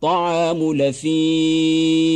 طعام لثيم.